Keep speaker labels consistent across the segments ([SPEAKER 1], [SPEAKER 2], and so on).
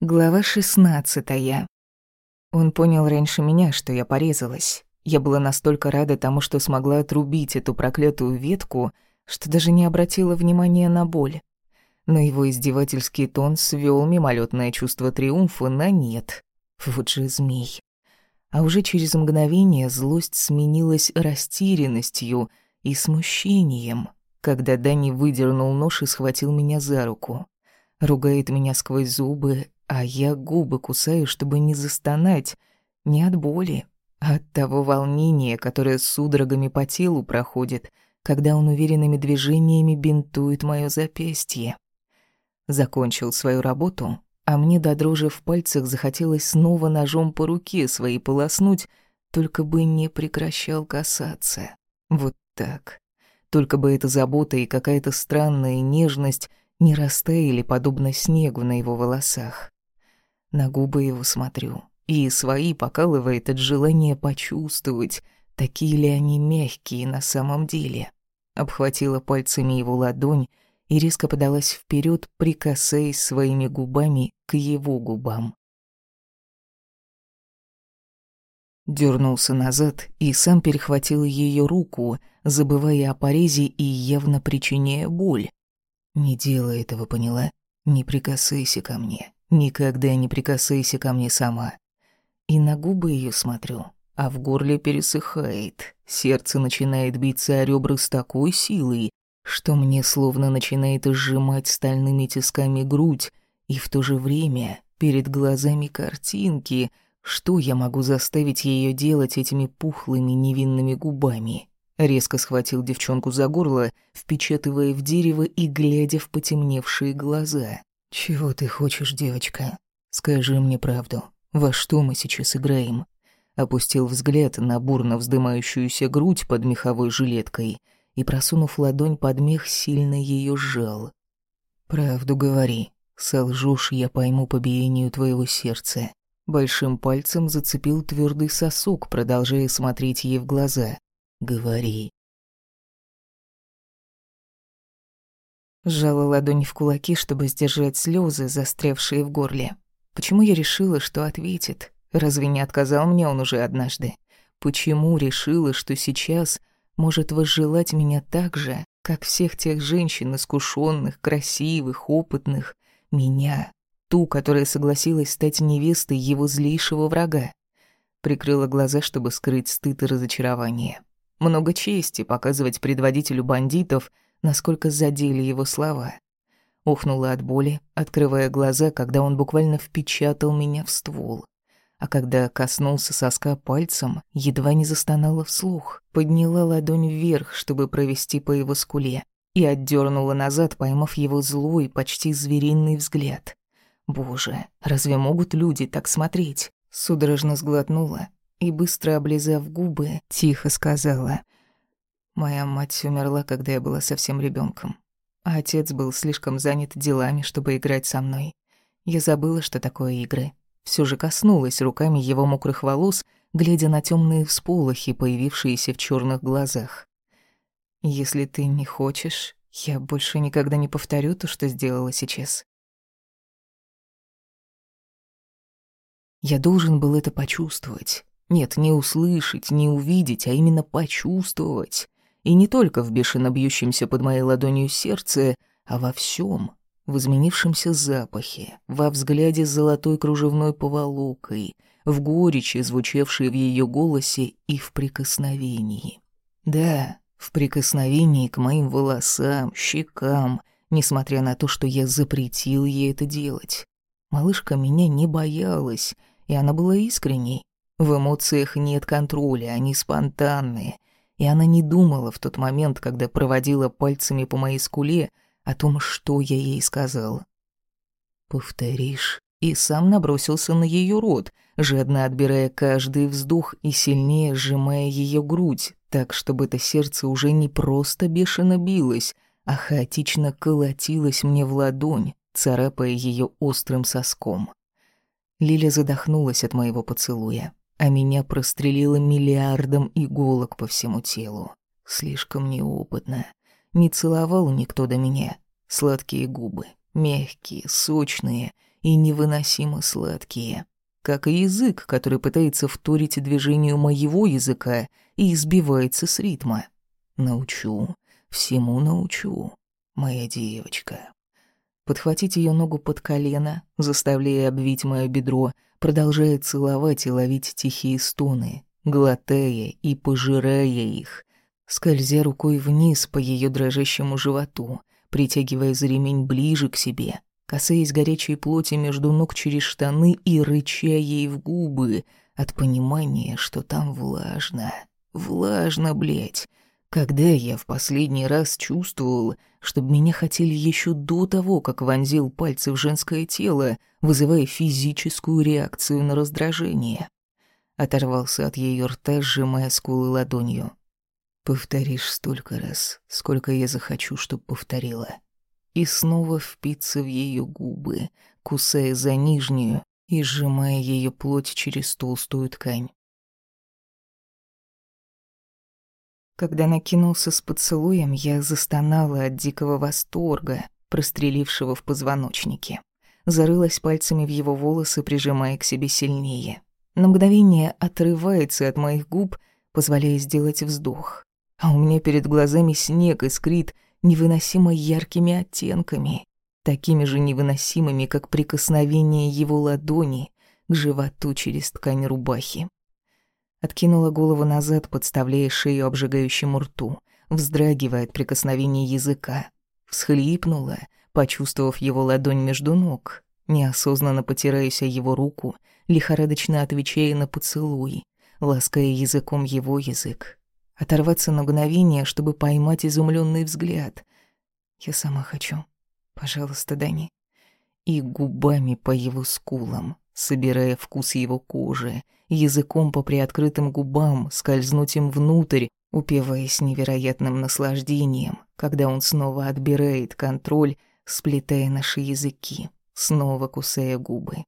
[SPEAKER 1] Глава шестнадцатая. Он понял раньше меня, что я порезалась. Я была настолько рада тому, что смогла отрубить эту проклятую ветку, что даже не обратила внимания на боль. Но его издевательский тон свёл мимолетное чувство триумфа на нет. Вот же змей. А уже через мгновение злость сменилась растерянностью и смущением, когда Дани выдернул нож и схватил меня за руку. Ругает меня сквозь зубы, а я губы кусаю, чтобы не застонать, не от боли, а от того волнения, которое судорогами по телу проходит, когда он уверенными движениями бинтует моё запястье. Закончил свою работу, а мне до дрожи в пальцах захотелось снова ножом по руке своей полоснуть, только бы не прекращал касаться. Вот так. Только бы эта забота и какая-то странная нежность не растаяли подобно снегу на его волосах. На губы его смотрю, и свои покалывает от желания почувствовать, такие ли они мягкие на самом деле. Обхватила пальцами его ладонь и резко подалась вперед, прикасаясь своими губами к его губам. Дёрнулся назад и сам перехватил ее руку, забывая о порезе и явно причиняя боль. «Не делай этого, поняла? Не прикасайся ко мне. Никогда не прикасайся ко мне сама. И на губы ее смотрю, а в горле пересыхает. Сердце начинает биться о ребра с такой силой, что мне словно начинает сжимать стальными тисками грудь, и в то же время перед глазами картинки, что я могу заставить ее делать этими пухлыми невинными губами. Резко схватил девчонку за горло, впечатывая в дерево и глядя в потемневшие глаза. «Чего ты хочешь, девочка? Скажи мне правду. Во что мы сейчас играем?» Опустил взгляд на бурно вздымающуюся грудь под меховой жилеткой и, просунув ладонь под мех, сильно ее сжал. «Правду говори. Солжешь, я пойму по биению твоего сердца». Большим пальцем зацепил твердый сосок, продолжая смотреть ей в глаза. «Говори». Сжала ладонь в кулаки, чтобы сдержать слезы, застрявшие в горле. Почему я решила, что ответит? Разве не отказал мне он уже однажды? Почему решила, что сейчас может возжелать меня так же, как всех тех женщин, искушенных, красивых, опытных, меня, ту, которая согласилась стать невестой его злейшего врага? Прикрыла глаза, чтобы скрыть стыд и разочарование. Много чести показывать предводителю бандитов — насколько задели его слова. Ухнула от боли, открывая глаза, когда он буквально впечатал меня в ствол. А когда коснулся соска пальцем, едва не застонала вслух, подняла ладонь вверх, чтобы провести по его скуле, и отдернула назад, поймав его злой, почти звериный взгляд. Боже, разве могут люди так смотреть? Судорожно сглотнула и, быстро облизав губы, тихо сказала — Моя мать умерла, когда я была совсем ребенком, а отец был слишком занят делами, чтобы играть со мной. Я забыла, что такое игры. Все же коснулась руками его мокрых волос, глядя на темные всполохи, появившиеся в черных глазах. «Если ты не хочешь, я больше никогда не повторю то, что сделала сейчас». Я должен был это почувствовать. Нет, не услышать, не увидеть, а именно почувствовать. И не только в бешено бьющемся под моей ладонью сердце, а во всем, в изменившемся запахе, во взгляде с золотой кружевной поволокой, в горечи, звучавшей в ее голосе, и в прикосновении. Да, в прикосновении к моим волосам, щекам, несмотря на то, что я запретил ей это делать. Малышка меня не боялась, и она была искренней. В эмоциях нет контроля, они спонтанные, и она не думала в тот момент, когда проводила пальцами по моей скуле, о том, что я ей сказал. «Повторишь?» И сам набросился на ее рот, жадно отбирая каждый вздох и сильнее сжимая ее грудь, так, чтобы это сердце уже не просто бешено билось, а хаотично колотилось мне в ладонь, царапая ее острым соском. Лиля задохнулась от моего поцелуя а меня прострелило миллиардом иголок по всему телу. Слишком неопытно. Не целовал никто до меня. Сладкие губы, мягкие, сочные, и невыносимо сладкие. Как и язык, который пытается вторить движению моего языка и избивается с ритма. Научу, всему научу, моя девочка. Подхватить ее ногу под колено, заставляя обвить мое бедро, продолжая целовать и ловить тихие стоны, глотая и пожирая их, скользя рукой вниз по ее дрожащему животу, притягивая за ремень ближе к себе, касаясь горячей плоти между ног через штаны и рыча ей в губы от понимания, что там влажно. Влажно, блядь. Когда я в последний раз чувствовал, чтобы меня хотели еще до того, как вонзил пальцы в женское тело, вызывая физическую реакцию на раздражение. Оторвался от ее рта, сжимая скулы ладонью. Повторишь столько раз, сколько я захочу, чтоб повторила. И снова впиться в ее губы, кусая за нижнюю и сжимая ее плоть через толстую ткань. Когда накинулся с поцелуем, я застонала от дикого восторга, прострелившего в позвоночнике. Зарылась пальцами в его волосы, прижимая к себе сильнее. На мгновение отрывается от моих губ, позволяя сделать вздох а у меня перед глазами снег искрит невыносимо яркими оттенками, такими же невыносимыми, как прикосновение его ладони к животу через ткань рубахи. Откинула голову назад, подставляя шею обжигающему рту, вздрагивая от прикосновения языка. Всхлипнула, почувствовав его ладонь между ног, неосознанно потираясь о его руку, лихорадочно отвечая на поцелуй, лаская языком его язык, оторваться на мгновение, чтобы поймать изумленный взгляд. Я сама хочу. Пожалуйста, Дани. И губами по его скулам, собирая вкус его кожи, языком по приоткрытым губам, скользнуть им внутрь, упиваясь невероятным наслаждением, когда он снова отбирает контроль, сплетая наши языки, снова кусая губы.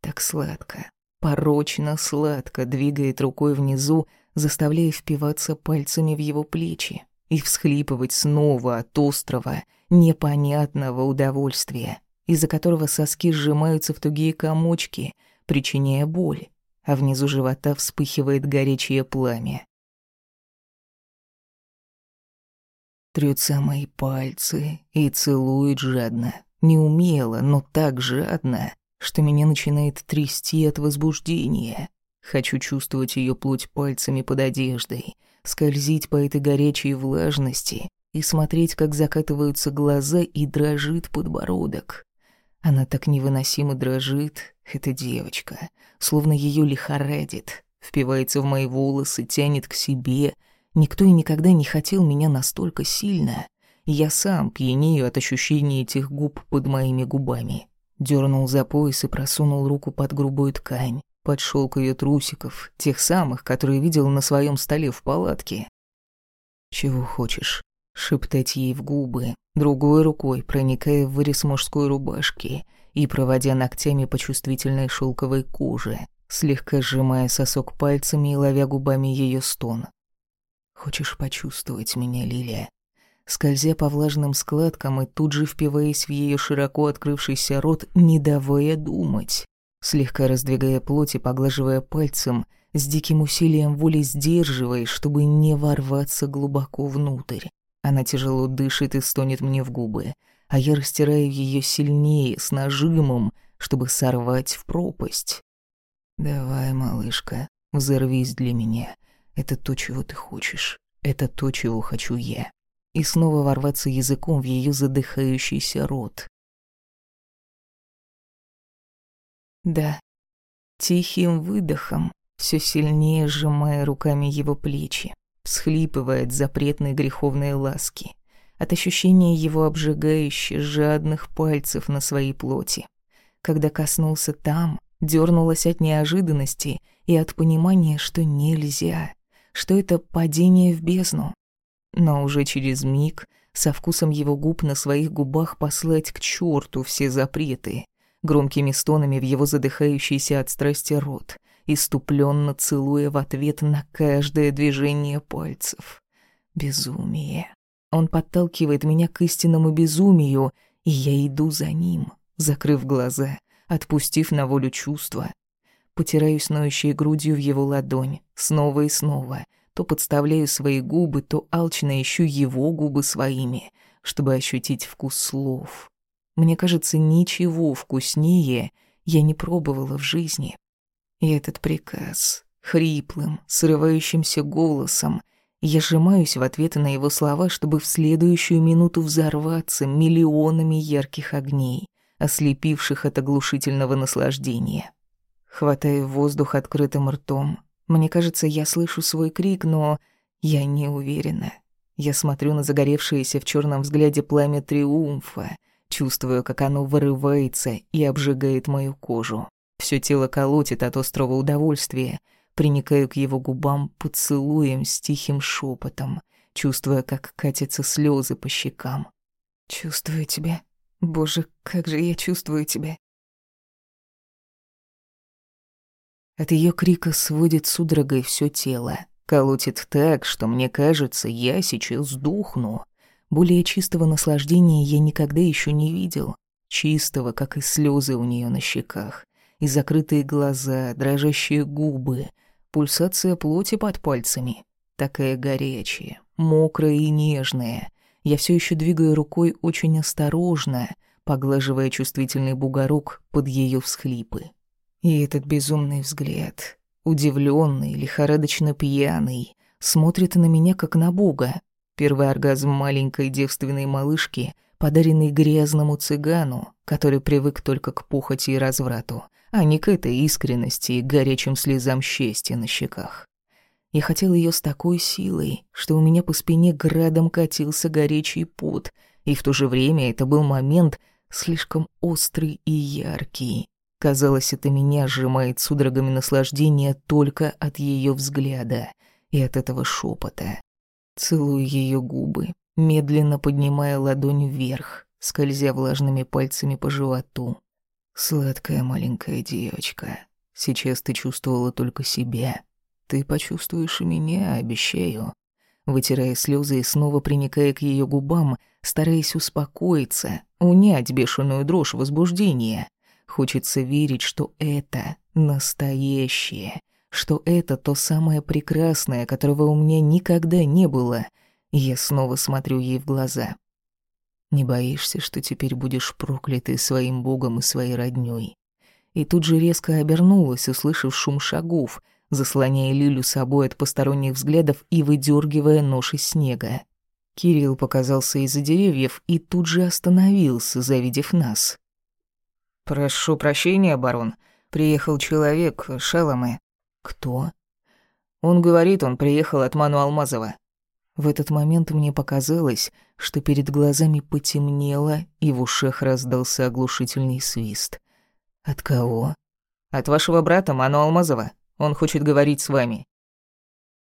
[SPEAKER 1] Так сладко, порочно сладко двигает рукой внизу, заставляя впиваться пальцами в его плечи и всхлипывать снова от острого, непонятного удовольствия, из-за которого соски сжимаются в тугие комочки, причиняя боль, а внизу живота вспыхивает горячее пламя. Трёт мои пальцы и целует жадно, неумело, но так жадно, что меня начинает трясти от возбуждения. Хочу чувствовать ее плоть пальцами под одеждой, скользить по этой горячей влажности и смотреть, как закатываются глаза и дрожит подбородок. Она так невыносимо дрожит, эта девочка, словно ее лихорадит, впивается в мои волосы, тянет к себе. Никто и никогда не хотел меня настолько сильно. Я сам пьянею от ощущения этих губ под моими губами. Дернул за пояс и просунул руку под грубую ткань под шелк ее трусиков, тех самых, которые видел на своем столе в палатке. «Чего хочешь?» — шептать ей в губы, другой рукой проникая в вырез мужской рубашки и проводя ногтями по чувствительной шелковой коже, слегка сжимая сосок пальцами и ловя губами ее стон. «Хочешь почувствовать меня, Лилия?» Скользя по влажным складкам и тут же впиваясь в ее широко открывшийся рот, не давая думать слегка раздвигая плоть и поглаживая пальцем, с диким усилием воли сдерживаясь, чтобы не ворваться глубоко внутрь. Она тяжело дышит и стонет мне в губы, а я растираю ее сильнее, с нажимом, чтобы сорвать в пропасть. «Давай, малышка, взорвись для меня. Это то, чего ты хочешь. Это то, чего хочу я». И снова ворваться языком в ее задыхающийся рот. Да. Тихим выдохом, все сильнее сжимая руками его плечи, всхлипывая от запретной греховной ласки, от ощущения его обжигающих жадных пальцев на своей плоти. Когда коснулся там, дернулась от неожиданности и от понимания, что нельзя, что это падение в бездну. Но уже через миг со вкусом его губ на своих губах послать к черту все запреты, громкими стонами в его задыхающийся от страсти рот, иступленно целуя в ответ на каждое движение пальцев. Безумие. Он подталкивает меня к истинному безумию, и я иду за ним, закрыв глаза, отпустив на волю чувства. Потираюсь ноющей грудью в его ладонь, снова и снова. То подставляю свои губы, то алчно ищу его губы своими, чтобы ощутить вкус слов. Мне кажется, ничего вкуснее я не пробовала в жизни. И этот приказ, хриплым, срывающимся голосом, я сжимаюсь в ответ на его слова, чтобы в следующую минуту взорваться миллионами ярких огней, ослепивших от оглушительного наслаждения. Хватаю воздух открытым ртом. Мне кажется, я слышу свой крик, но я не уверена. Я смотрю на загоревшееся в черном взгляде пламя триумфа, чувствую, как оно вырывается и обжигает мою кожу. Все тело колотит от острого удовольствия — приникаю к его губам поцелуем с тихим шепотом, чувствуя, как катятся слезы по щекам. «Чувствую тебя. Боже, как же я чувствую тебя!» От ее крика сводит судорогой все тело. Колотит так, что мне кажется, я сейчас сдохну. Более чистого наслаждения я никогда еще не видел. Чистого, как и слезы у нее на щеках. И закрытые глаза, дрожащие губы, Пульсация плоти под пальцами. Такая горячая, мокрая и нежная. Я все еще двигаю рукой очень осторожно, поглаживая чувствительный бугорок под ее всхлипы. И этот безумный взгляд, удивленный, лихорадочно пьяный, смотрит на меня как на бога. Первый оргазм маленькой девственной малышки, подаренный грязному цыгану, который привык только к похоти и разврату, а не к этой искренности и горячим слезам счастья на щеках. Я хотел ее с такой силой, что у меня по спине градом катился горячий пот, и в то же время это был момент слишком острый и яркий. Казалось, это меня сжимает судорогами наслаждения только от ее взгляда и от этого шепота. Целую ее губы, медленно поднимая ладонь вверх, скользя влажными пальцами по животу. Сладкая маленькая девочка, сейчас ты чувствовала только себя. Ты почувствуешь и меня, обещаю. Вытирая слезы и снова приникая к ее губам, стараясь успокоиться, унять бешеную дрожь возбуждения. Хочется верить, что это настоящее, что это то самое прекрасное, которого у меня никогда не было. Я снова смотрю ей в глаза. Не боишься, что теперь будешь проклятый своим богом и своей роднёй?» И тут же резко обернулась, услышав шум шагов, заслоняя Лилю собой от посторонних взглядов и выдергивая нож из снега. Кирилл показался из-за деревьев и тут же остановился, завидев нас. «Прошу прощения, барон. Приехал человек, Шаломы». «Кто?» «Он говорит, он приехал от Ману Алмазова». В этот момент мне показалось, что перед глазами потемнело, и в ушах раздался оглушительный свист. «От кого?» «От вашего брата Ману Алмазова. Он хочет говорить с вами».